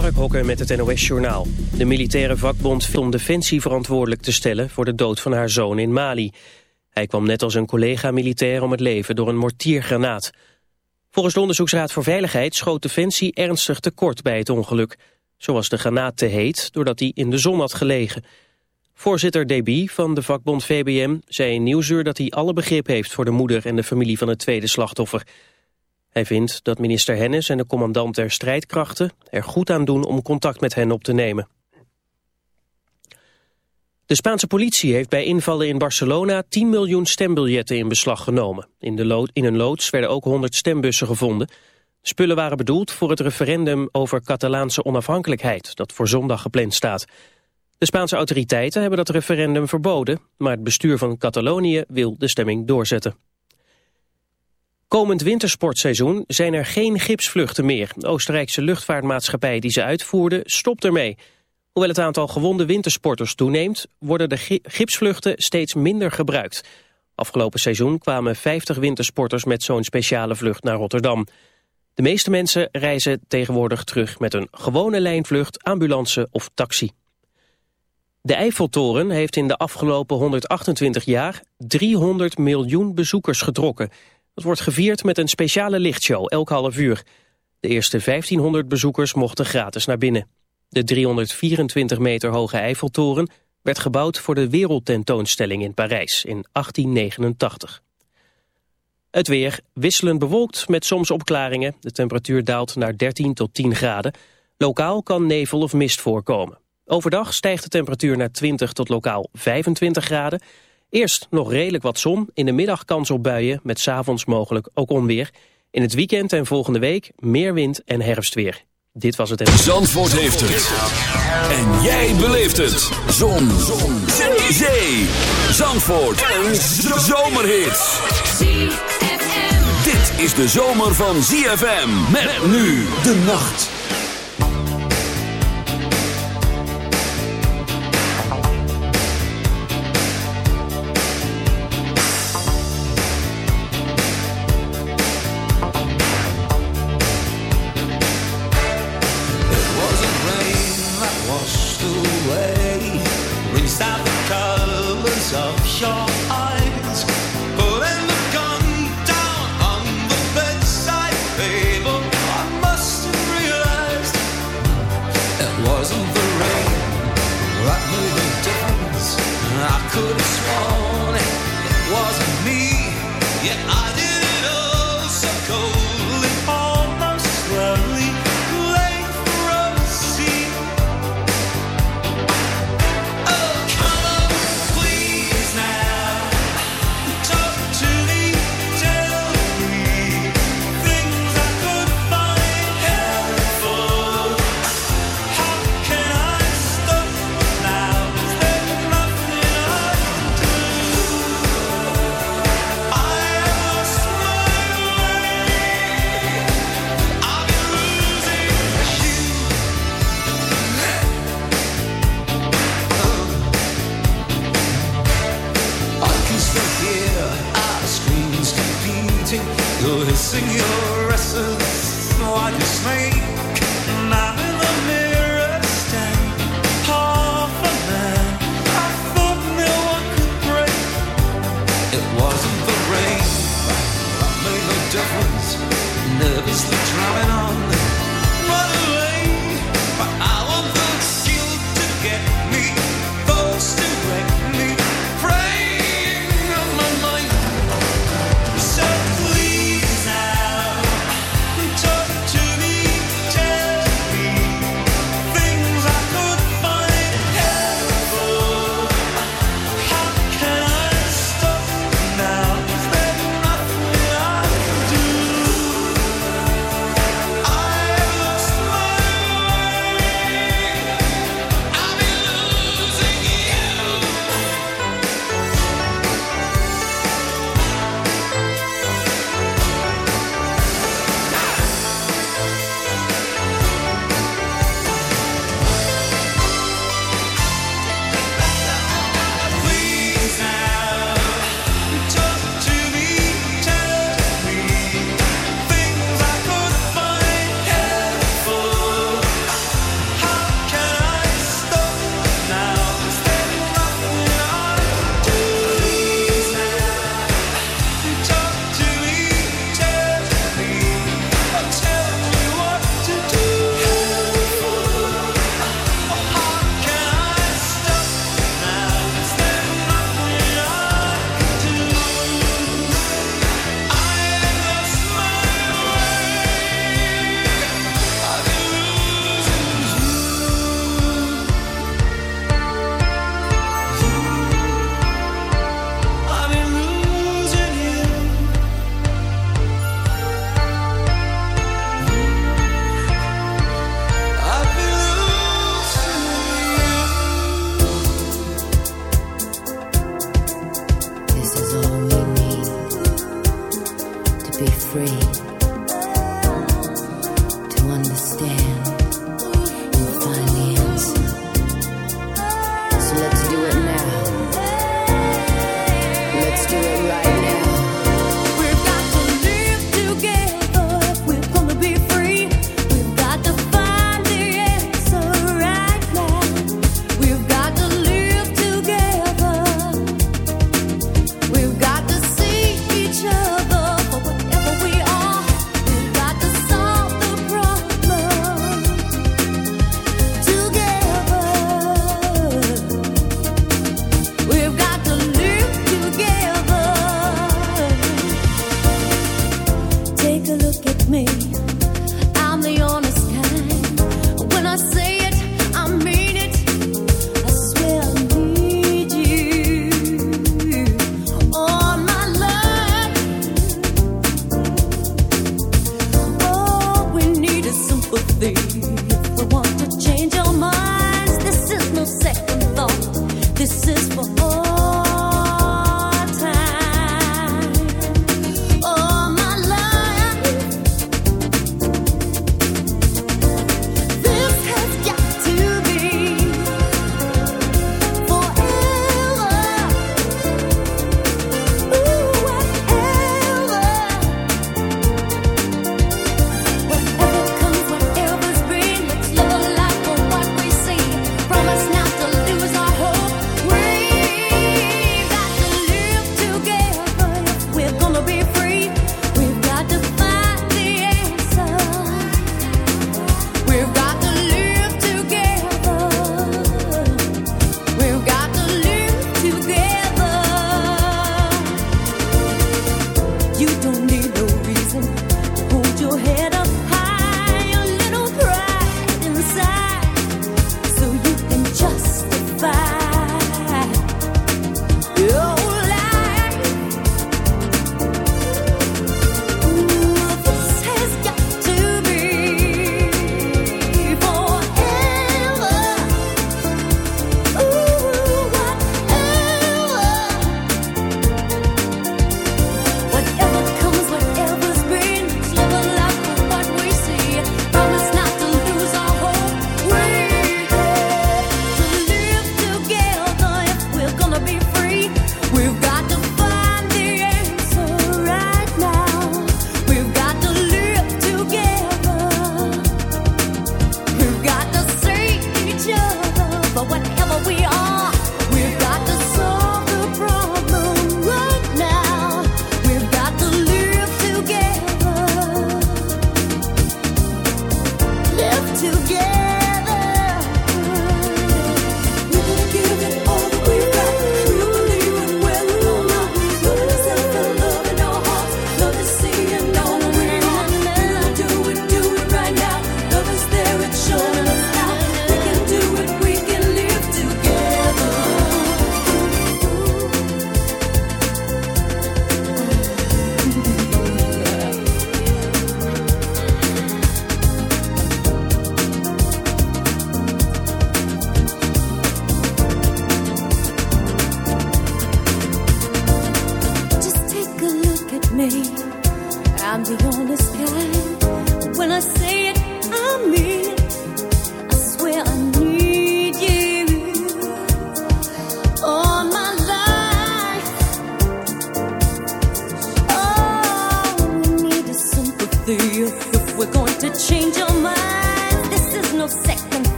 Mark Hokker met het NOS-journaal. De militaire vakbond om Defensie verantwoordelijk te stellen... voor de dood van haar zoon in Mali. Hij kwam net als een collega-militair om het leven door een mortiergranaat. Volgens de Onderzoeksraad voor Veiligheid schoot Defensie ernstig tekort bij het ongeluk. Zo was de granaat te heet doordat hij in de zon had gelegen. Voorzitter Deby van de vakbond VBM zei in Nieuwsuur dat hij alle begrip heeft... voor de moeder en de familie van het tweede slachtoffer... Hij vindt dat minister Hennis en de commandant der strijdkrachten er goed aan doen om contact met hen op te nemen. De Spaanse politie heeft bij invallen in Barcelona 10 miljoen stembiljetten in beslag genomen. In, de in een loods werden ook 100 stembussen gevonden. spullen waren bedoeld voor het referendum over Catalaanse onafhankelijkheid dat voor zondag gepland staat. De Spaanse autoriteiten hebben dat referendum verboden, maar het bestuur van Catalonië wil de stemming doorzetten. Komend wintersportseizoen zijn er geen gipsvluchten meer. De Oostenrijkse luchtvaartmaatschappij die ze uitvoerde stopt ermee. Hoewel het aantal gewonde wintersporters toeneemt... worden de gipsvluchten steeds minder gebruikt. Afgelopen seizoen kwamen 50 wintersporters met zo'n speciale vlucht naar Rotterdam. De meeste mensen reizen tegenwoordig terug met een gewone lijnvlucht, ambulance of taxi. De Eiffeltoren heeft in de afgelopen 128 jaar 300 miljoen bezoekers getrokken... Het wordt gevierd met een speciale lichtshow elk half uur. De eerste 1500 bezoekers mochten gratis naar binnen. De 324 meter hoge Eiffeltoren werd gebouwd voor de wereldtentoonstelling in Parijs in 1889. Het weer wisselend bewolkt met soms opklaringen. De temperatuur daalt naar 13 tot 10 graden. Lokaal kan nevel of mist voorkomen. Overdag stijgt de temperatuur naar 20 tot lokaal 25 graden. Eerst nog redelijk wat zon, in de middag kans op buien... met s'avonds mogelijk ook onweer. In het weekend en volgende week meer wind en herfstweer. Dit was het... Zandvoort heeft het. En jij beleeft het. Zon. zon. Zee. Zandvoort. Een zomerhit. Dit is de zomer van ZFM. Met nu de nacht.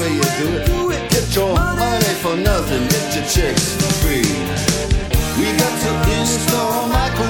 way you do it. Get your money for nothing, get your chicks for free. We got to install microwave.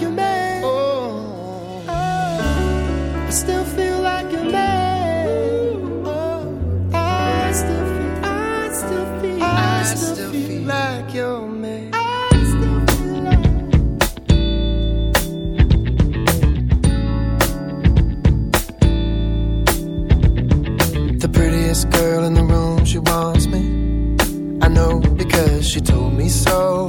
like a man. Oh. I still feel like a man. Oh. I still feel, I still feel, I still feel like your man. I still feel like. The prettiest girl in the room, she wants me. I know because she told me so.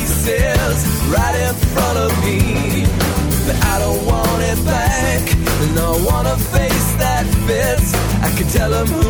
pieces right in front of me. But I don't want it back, and I want a face that fits. I can tell them who